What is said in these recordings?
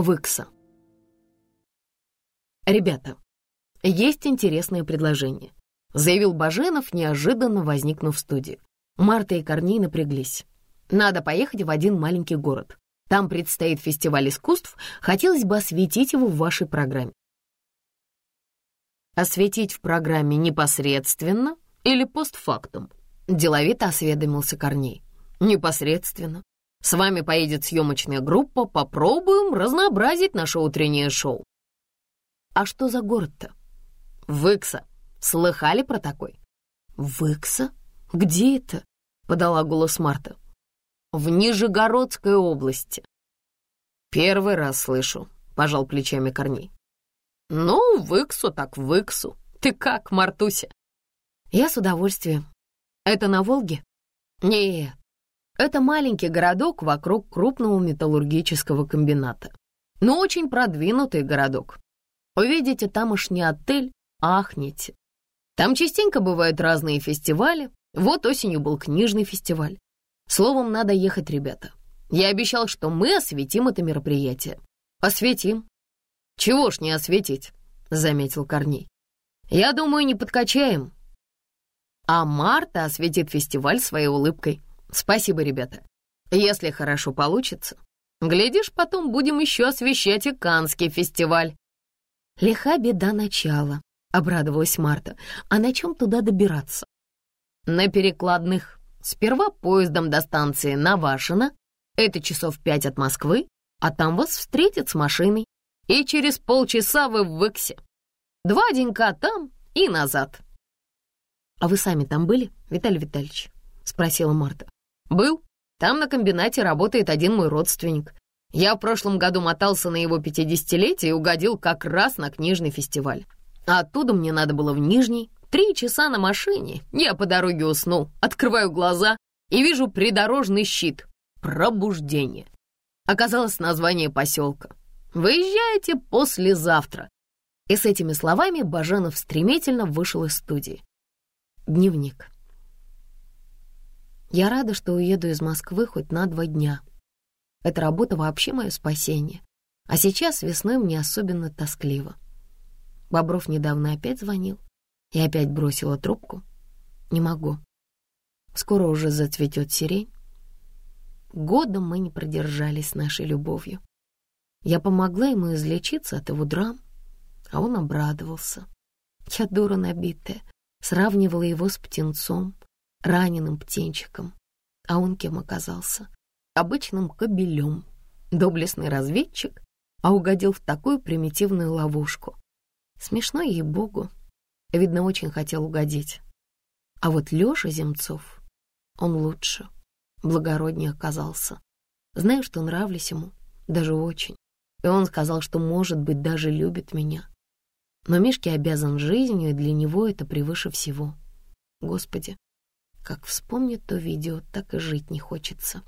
Выкса. «Ребята, есть интересное предложение», — заявил Баженов, неожиданно возникнув в студии. Марта и Корней напряглись. «Надо поехать в один маленький город. Там предстоит фестиваль искусств. Хотелось бы осветить его в вашей программе». «Осветить в программе непосредственно или постфактум?» — деловито осведомился Корней. «Непосредственно. С вами поедет съемочная группа, попробуем разнообразить наше утреннее шоу». «А что за город-то?» «Выкса. Слыхали про такой?» «Выкса? Где это?» — подала голос Марта. «В Нижегородской области». «Первый раз слышу», — пожал плечами Корней. «Ну, Выксу так Выксу. Ты как, Мартуся?» «Я с удовольствием. Это на Волге?» «Нет, это маленький городок вокруг крупного металлургического комбината. Но очень продвинутый городок. Увидите тамошний отель, ахнете. Там частенько бывают разные фестивали. Вот осенью был книжный фестиваль. Словом, надо ехать, ребята. Я обещал, что мы осветим это мероприятие. Осветим. Чего ж не осветить, заметил Корней. Я думаю, не подкачаем. А Марта осветит фестиваль своей улыбкой. Спасибо, ребята. Если хорошо получится, глядишь, потом будем еще освещать и Канский фестиваль. Лиха беда начала, обрадовалась Марта. А на чем туда добираться? На перекладных. Сперва поездом до станции Навашино. Это часов пять от Москвы, а там вас встретят с машиной. И через полчаса вы в Выксе. Два денька там и назад. «А вы сами там были, Виталий Витальевич?» — спросила Марта. «Был. Там на комбинате работает один мой родственник. Я в прошлом году мотался на его пятидесятилетие и угодил как раз на книжный фестиваль. А оттуда мне надо было в Нижний. Три часа на машине. Я по дороге уснул, открываю глаза и вижу придорожный щит. Пробуждение. Оказалось название поселка. Выезжаете послезавтра. И с этими словами Баженов стремительно вышел из студии. Дневник. Я рада, что уеду из Москвы хоть на два дня. Эта работа вообще мое спасение. А сейчас весной мне особенно тоскливо. Бобров недавно опять звонил. и опять бросила трубку. Не могу. Скоро уже зацветет сирень. Годом мы не продержались нашей любовью. Я помогла ему излечиться от его драм, а он обрадовался. Я дура набитая, сравнивала его с птенцом, раненым птенчиком. А он кем оказался? Обычным кобелем. Доблестный разведчик, а угодил в такую примитивную ловушку. Смешно ей-богу. Видно, очень хотел угодить. А вот Лёша Земцов, он лучше, благороднее оказался. Знаю, что нравлюсь ему, даже очень. И он сказал, что, может быть, даже любит меня. Но Мишке обязан жизнью, и для него это превыше всего. Господи, как вспомнит то видео, так и жить не хочется.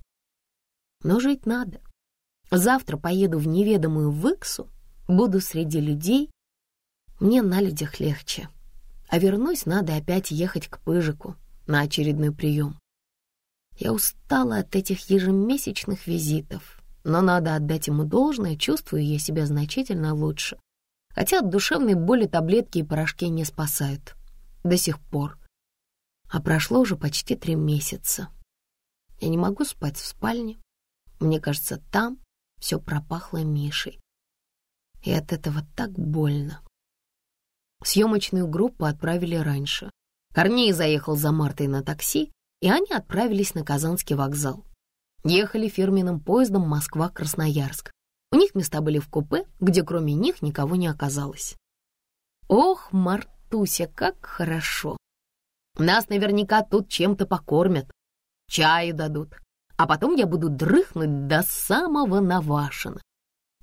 Но жить надо. Завтра поеду в неведомую Выксу, буду среди людей. Мне на людях легче. А вернусь, надо опять ехать к Пыжику на очередной прием. Я устала от этих ежемесячных визитов, но надо отдать ему должное, чувствую я себя значительно лучше. Хотя от душевной боли таблетки и порошки не спасают. До сих пор. А прошло уже почти три месяца. Я не могу спать в спальне. Мне кажется, там все пропахло Мишей. И от этого так больно. Съемочную группу отправили раньше. Корней заехал за Мартой на такси, и они отправились на Казанский вокзал. Ехали фирменным поездом Москва-Красноярск. У них места были в купе, где кроме них никого не оказалось. Ох, Мартуся, как хорошо! Нас наверняка тут чем-то покормят, чаю дадут, а потом я буду дрыхнуть до самого Навашина.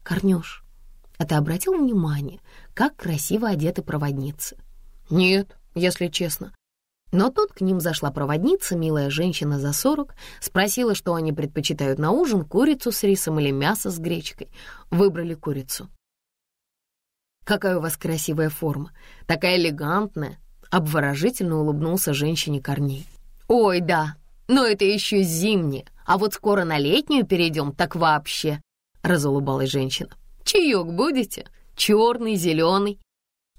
Корнюш, а ты обратил внимание, как красиво одеты проводницы? Нет, если честно. Но тут к ним зашла проводница, милая женщина за сорок, спросила, что они предпочитают на ужин, курицу с рисом или мясо с гречкой. Выбрали курицу. «Какая у вас красивая форма, такая элегантная, Обворожительно улыбнулся женщине Корней. «Ой, да, но это еще зимнее, а вот скоро на летнюю перейдем, так вообще!» Разулыбалась женщина. Чаек будете? Черный, зеленый?»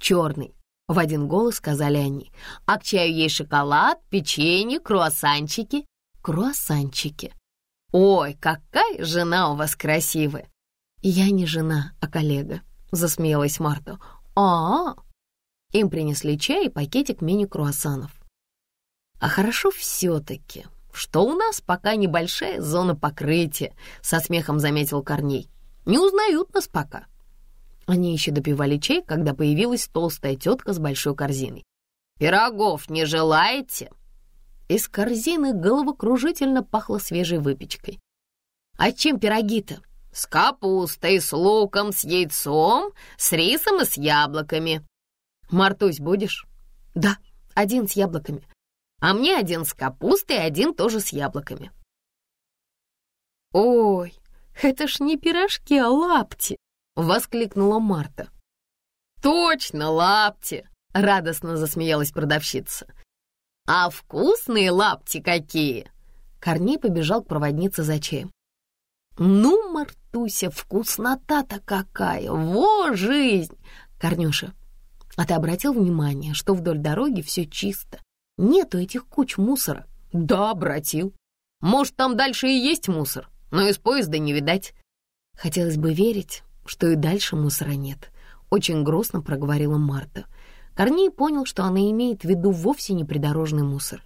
«Черный», — в один голос сказали они. «А к чаю есть шоколад, печенье, круассанчики». «Круассанчики». «Ой, какая жена у вас красивая!» «Я не жена, а коллега», — засмеялась Марта. а, -а, -а. Им принесли чай и пакетик мини-круассанов. «А хорошо все-таки, что у нас пока небольшая зона покрытия», — со смехом заметил Корней. «Не узнают нас пока». Они еще допивали чай, когда появилась толстая тетка с большой корзиной. «Пирогов не желаете?» Из корзины головокружительно пахло свежей выпечкой. «А чем пироги-то?» «С капустой, с луком, с яйцом, с рисом и с яблоками». «Мартусь будешь?» «Да, один с яблоками. А мне один с капустой, один тоже с яблоками». «Ой, это ж не пирожки, а лапти!» — воскликнула Марта. «Точно, лапти!» — радостно засмеялась продавщица. «А вкусные лапти какие!» Корней побежал к проводнице за чаем. «Ну, Мартуся, вкуснота-то какая! Во жизнь!» «Корнюша, а ты обратил внимание, что вдоль дороги все чисто? Нету этих куч мусора?» «Да, обратил. Может, там дальше и есть мусор, но из поезда не видать». Хотелось бы верить, что и дальше мусора нет. Очень грустно проговорила Марта. Корней понял, что она имеет в виду вовсе не придорожный мусор.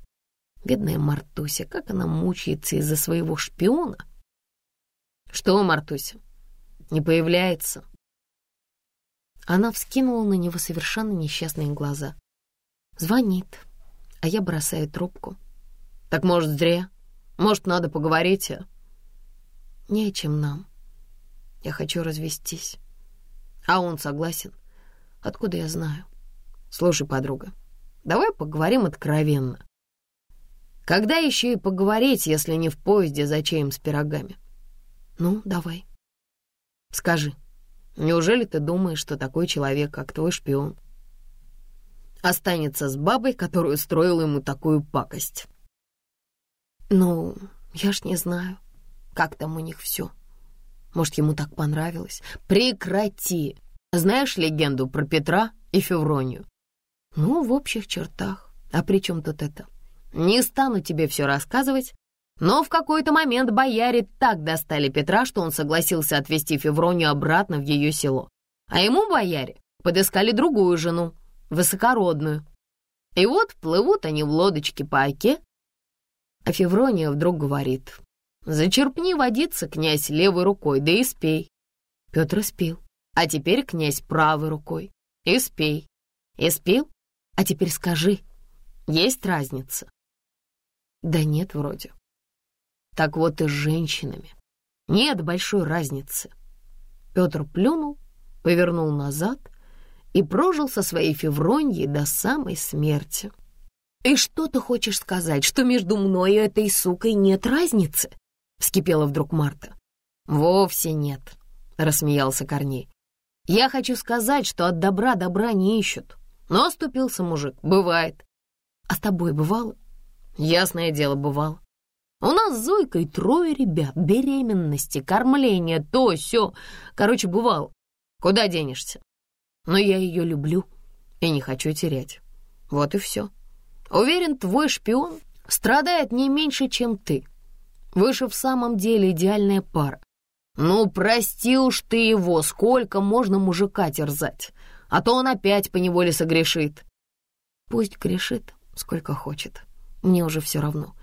Бедная Мартуся, как она мучается из-за своего шпиона. Что, Мартуся, не появляется? Она вскинула на него совершенно несчастные глаза. Звонит, а я бросаю трубку. Так, может, зря? Может, надо поговорить, а? Не о чем нам. Я хочу развестись. А он согласен. Откуда я знаю? Слушай, подруга, давай поговорим откровенно. Когда еще и поговорить, если не в поезде за чаем с пирогами? Ну, давай. Скажи, неужели ты думаешь, что такой человек, как твой шпион, останется с бабой, которую устроила ему такую пакость? Ну, я ж не знаю, как там у них все. Может, ему так понравилось? Прекрати! Знаешь легенду про Петра и Февронию? Ну, в общих чертах. А при чем тут это? Не стану тебе все рассказывать, но в какой-то момент бояре так достали Петра, что он согласился отвезти Февронию обратно в ее село. А ему, бояре, подыскали другую жену, высокородную. И вот плывут они в лодочке по оке, а Феврония вдруг говорит, «Зачерпни водиться, князь, левой рукой, да и спей». Петр спил, а теперь князь правой рукой, и спей. И спел, а теперь скажи, есть разница? Да нет, вроде. Так вот и с женщинами. Нет большой разницы. Петр плюнул, повернул назад и прожил со своей Февроньей до самой смерти. «И что ты хочешь сказать, что между мной и этой сукой нет разницы?» — вскипела вдруг Марта. «Вовсе нет», — рассмеялся Корней. «Я хочу сказать, что от добра добра не ищут. Но оступился мужик, бывает. А с тобой бывало?» «Ясное дело, бывало. У нас с Зойкой трое ребят, беременности, кормление, то, все. Короче, бывал. Куда денешься? Но я ее люблю и не хочу терять. Вот и все. Уверен, твой шпион страдает не меньше, чем ты. Вы же в самом деле идеальная пара. Ну, прости уж ты его, сколько можно мужика терзать, а то он опять поневоле согрешит. Пусть грешит, сколько хочет. Мне уже все равно.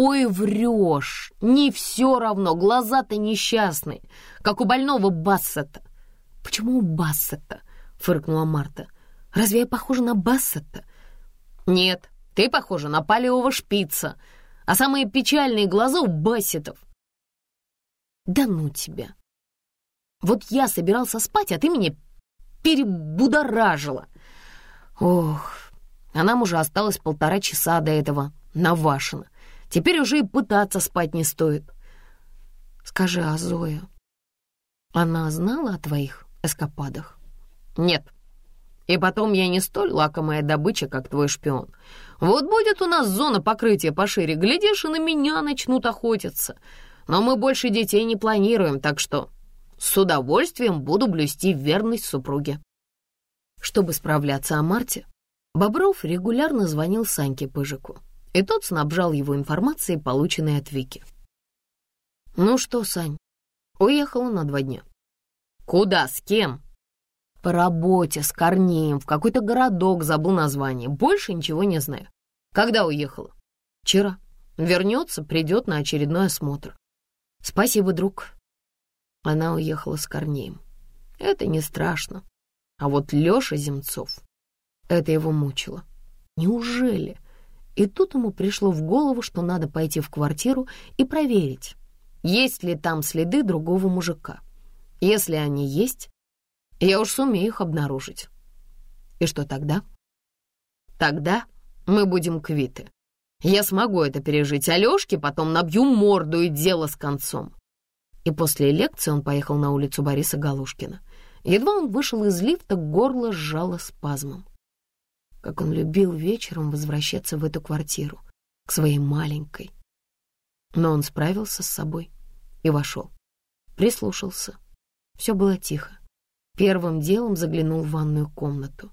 «Ой, врешь! Не все равно, глаза-то несчастные, как у больного Бассета». «Почему у Бассета?» — фыркнула Марта. «Разве я похожа на Бассета?» «Нет, ты похожа на палевого шпица, а самые печальные глаза у Бассетов». «Да ну тебя! Вот я собирался спать, а ты меня перебудоражила!» «Ох, а нам уже осталось полтора часа до этого Навашина. Теперь уже и пытаться спать не стоит. Скажи, а Зоя, она знала о твоих эскападах? Нет. И потом я не столь лакомая добыча, как твой шпион. Вот будет у нас зона покрытия пошире, глядишь, и на меня начнут охотиться. Но мы больше детей не планируем, так что С удовольствием буду блюсти верность супруге». Чтобы справляться о Марте, Бобров регулярно звонил Саньке Пыжику, и тот снабжал его информацией, полученной от Вики. «Ну что, Сань, уехала на два дня». «Куда, с кем?» «По работе, с Корнеем, в какой-то городок, забыл название. Больше ничего не знаю. Когда уехала?» «Вчера. Вернется, придет на очередной осмотр». «Спасибо, друг». Она уехала с Корнеем. Это не страшно. А вот Лёша Земцов, это его мучило. Неужели? И тут ему пришло в голову, что надо пойти в квартиру и проверить, есть ли там следы другого мужика. Если они есть, я уж сумею их обнаружить. И что тогда? Тогда мы будем квиты. Я смогу это пережить, а Лёшке потом набью морду и дело с концом. И после лекции он поехал на улицу Бориса Галушкина. Едва он вышел из лифта, горло сжало спазмом. Как он любил вечером возвращаться в эту квартиру, к своей маленькой. Но он справился с собой и вошел. Прислушался. Все было тихо. Первым делом заглянул в ванную комнату.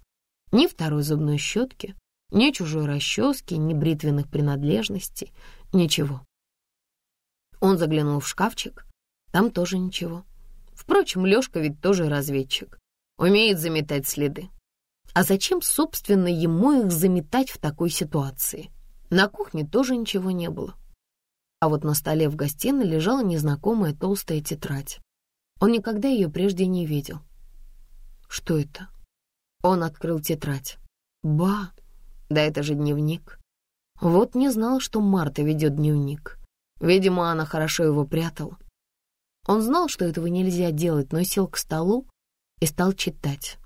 Ни второй зубной щетки, ни чужой расчески, ни бритвенных принадлежностей, ничего. Он заглянул в шкафчик, там тоже ничего. Впрочем, Лёшка ведь тоже разведчик. Умеет заметать следы. А зачем, собственно, ему их заметать в такой ситуации? На кухне тоже ничего не было. А вот на столе в гостиной лежала незнакомая толстая тетрадь. Он никогда ее прежде не видел. Что это? Он открыл тетрадь. Ба! Да это же дневник. Вот не знал, что Марта ведет дневник. Видимо, она хорошо его прятала. Он знал, что этого нельзя делать, но сел к столу и стал читать.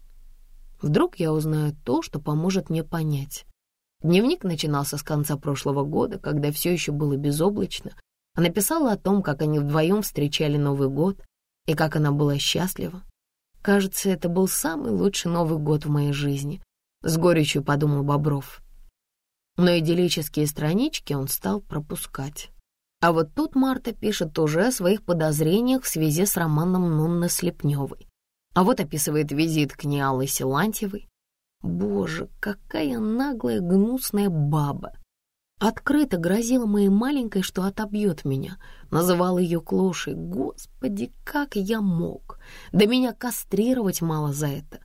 Вдруг я узнаю то, что поможет мне понять. Дневник начинался с конца прошлого года, когда все еще было безоблачно. Она писала о том, как они вдвоем встречали Новый год и как она была счастлива. Кажется, это был самый лучший Новый год в моей жизни, с горечью подумал Бобров. Но идиллические странички он стал пропускать. А вот тут Марта пишет уже о своих подозрениях в связи с романом Нунны Слепневой. А вот описывает визит к ней Аллы Силантьевой. Боже, какая наглая, гнусная баба! Открыто грозила моей маленькой, что отобьет меня. Называл ее клошей. Господи, как я мог! Да меня кастрировать мало за это.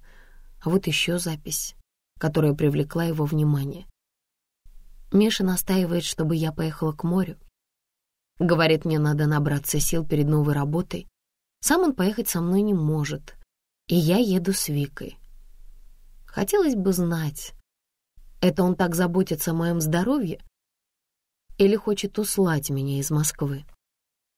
А вот еще запись, которая привлекла его внимание. Миша настаивает, чтобы я поехала к морю. Говорит, мне надо набраться сил перед новой работой. Сам он поехать со мной не может, и я еду с Викой. Хотелось бы знать, это он так заботится о моем здоровье или хочет услать меня из Москвы?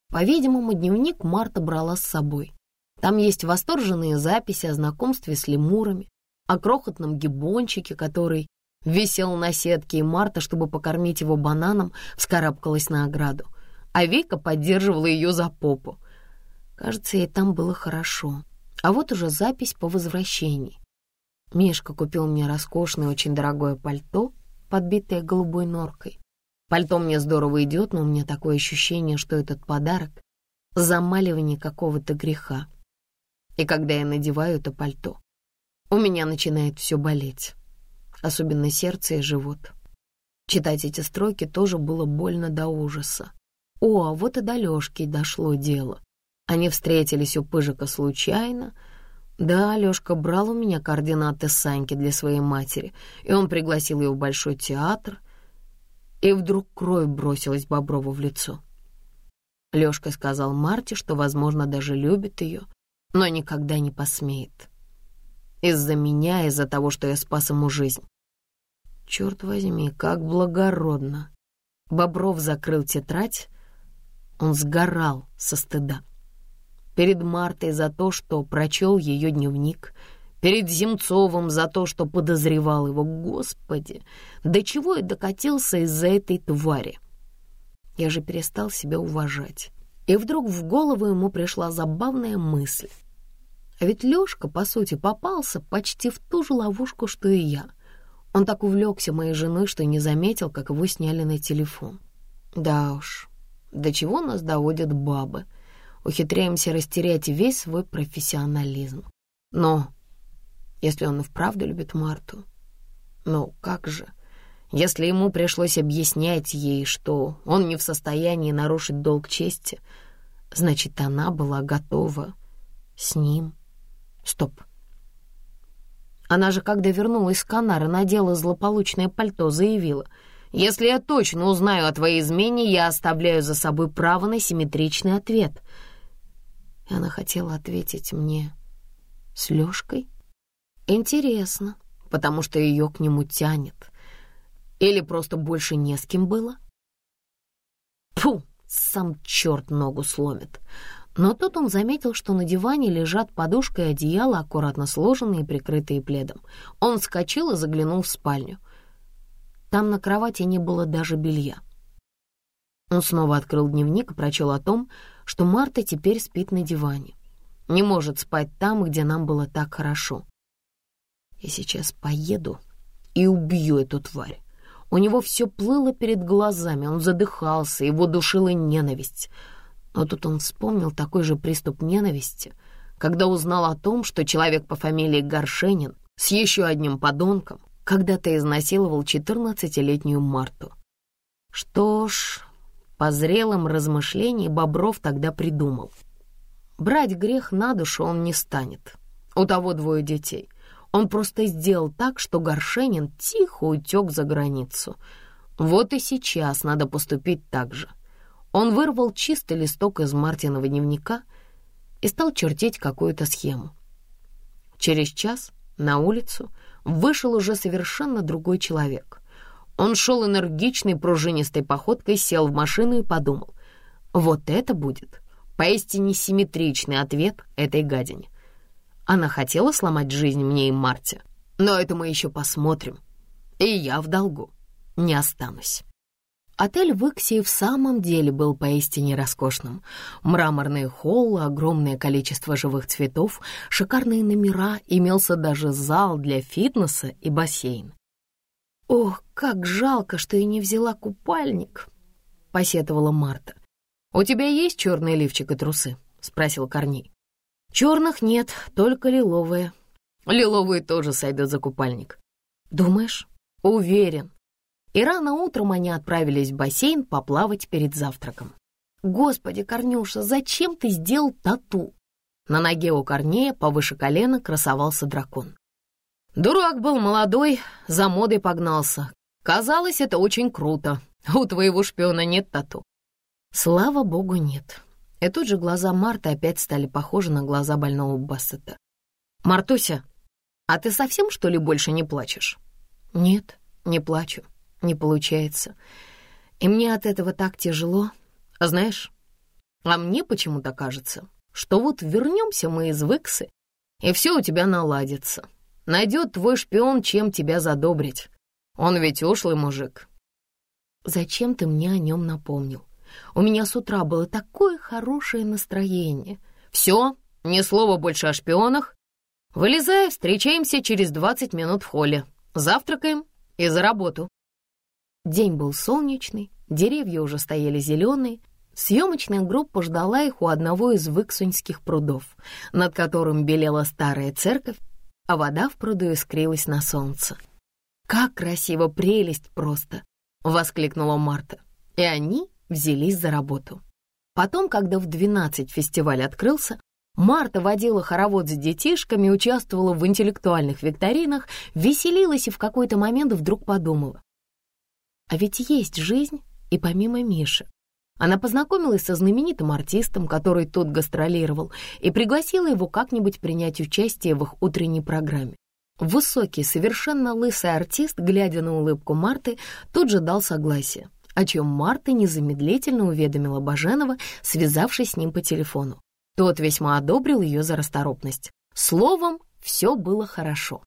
По-видимому, дневник Марта брала с собой. Там есть восторженные записи о знакомстве с лемурами, о крохотном гибончике, который висел на сетке, и Марта, чтобы покормить его бананом, вскарабкалась на ограду а Вика поддерживала ее за попу. Кажется, ей там было хорошо. А вот уже запись по возвращении. Мишка купил мне роскошное, очень дорогое пальто, подбитое голубой норкой. Пальто мне здорово идет, но у меня такое ощущение, что этот подарок — замаливание какого-то греха. И когда я надеваю это пальто, у меня начинает все болеть, особенно сердце и живот. Читать эти строки тоже было больно до ужаса. О, а вот и до Лёшки дошло дело. Они встретились у Пыжика случайно. Да, Лёшка брал у меня координаты Саньки для своей матери, и он пригласил её в Большой театр. И вдруг кровь бросилась Боброву в лицо. Лёшка сказал Марте, что, возможно, даже любит её, но никогда не посмеет. Из-за меня, из-за того, что я спас ему жизнь. Чёрт возьми, как благородно. Бобров закрыл тетрадь, он сгорал со стыда. Перед Мартой за то, что прочел ее дневник, перед Земцовым за то, что подозревал его. Господи, до чего я докатился из-за этой твари? Я же перестал себя уважать. И вдруг в голову ему пришла забавная мысль. А ведь Лёшка, по сути, попался почти в ту же ловушку, что и я. Он так увлекся моей женой, что не заметил, как его сняли на телефон. Да уж, до чего нас доводят бабы. Ухитряемся растерять весь свой профессионализм. Но если он и вправду любит Марту, ну как же, если ему пришлось объяснять ей, что он не в состоянии нарушить долг чести, значит, она была готова с ним. Стоп. Она же, когда вернулась с Канара, надела злополучное пальто, заявила, «Если я точно узнаю о твоей измене, я оставляю за собой право на симметричный ответ». И она хотела ответить мне с Лёшкой. Интересно, потому что ее к нему тянет. Или просто больше не с кем было? Фу, сам черт ногу сломит. Но тут он заметил, что на диване лежат подушка и одеяло, аккуратно сложенные и прикрытые пледом. Он вскочил и заглянул в спальню. Там на кровати не было даже белья. Он снова открыл дневник и прочел о том, что Марта теперь спит на диване. Не может спать там, где нам было так хорошо. Я сейчас поеду и убью эту тварь. У него все плыло перед глазами, он задыхался, его душила ненависть — но тут он вспомнил такой же приступ ненависти, когда узнал о том, что человек по фамилии Горшенин с еще одним подонком когда-то изнасиловал 14-летнюю Марту. Что ж, по зрелым размышлениям Бобров тогда придумал. Брать грех на душу он не станет. У того двое детей. Он просто сделал так, что Горшенин тихо утек за границу. Вот и сейчас надо поступить так же. Он вырвал чистый листок из Мартиного дневника и стал чертить какую-то схему. Через час на улицу вышел уже совершенно другой человек. Он шел энергичной пружинистой походкой, сел в машину и подумал, вот это будет поистине симметричный ответ этой гадине. Она хотела сломать жизнь мне и Марте, но это мы еще посмотрим. И я в долгу не останусь. Отель в Иксе в самом деле был поистине роскошным. Мраморные холлы, огромное количество живых цветов, шикарные номера, имелся даже зал для фитнеса и бассейн. «Ох, как жалко, что я не взяла купальник!» — посетовала Марта. «У тебя есть черный лифчик и трусы?» — спросил Корней. «Черных нет, только лиловые. Лиловые тоже сойдут за купальник». «Думаешь?» «Уверен и рано утром они отправились в бассейн поплавать перед завтраком. «Господи, Корнюша, зачем ты сделал тату?» На ноге у Корнея повыше колена красовался дракон. Дурак был молодой, за модой погнался. Казалось, это очень круто. У твоего шпиона нет тату. Слава богу, нет. И тут же глаза Марты опять стали похожи на глаза больного Бассета. «Мартуся, а ты совсем, что ли, больше не плачешь?» «Нет, не плачу не получается. И мне от этого так тяжело. А знаешь, а мне почему-то кажется, что вот вернемся мы из Выксы, и все у тебя наладится. Найдет твой шпион, чем тебя задобрить. Он ведь ушлый мужик. Зачем ты мне о нем напомнил? У меня с утра было такое хорошее настроение. Все, ни слова больше о шпионах. Вылезай, встречаемся через 20 минут в холле. Завтракаем и за работу. День был солнечный, деревья уже стояли зеленые. Съемочная группа ждала их у одного из выксуньских прудов, над которым белела старая церковь, а вода в пруду искрилась на солнце. «Как красиво, прелесть просто!» — воскликнула Марта. И они взялись за работу. Потом, когда в двенадцать фестиваль открылся, Марта водила хоровод с детишками, участвовала в интеллектуальных викторинах, веселилась и в какой-то момент вдруг подумала. А ведь есть жизнь и помимо Миши. Она познакомилась со знаменитым артистом, который тут гастролировал, и пригласила его как-нибудь принять участие в их утренней программе. Высокий, совершенно лысый артист, глядя на улыбку Марты, тут же дал согласие, о чем Марта незамедлительно уведомила Баженова, связавшись с ним по телефону. Тот весьма одобрил ее за расторопность. Словом, все было хорошо.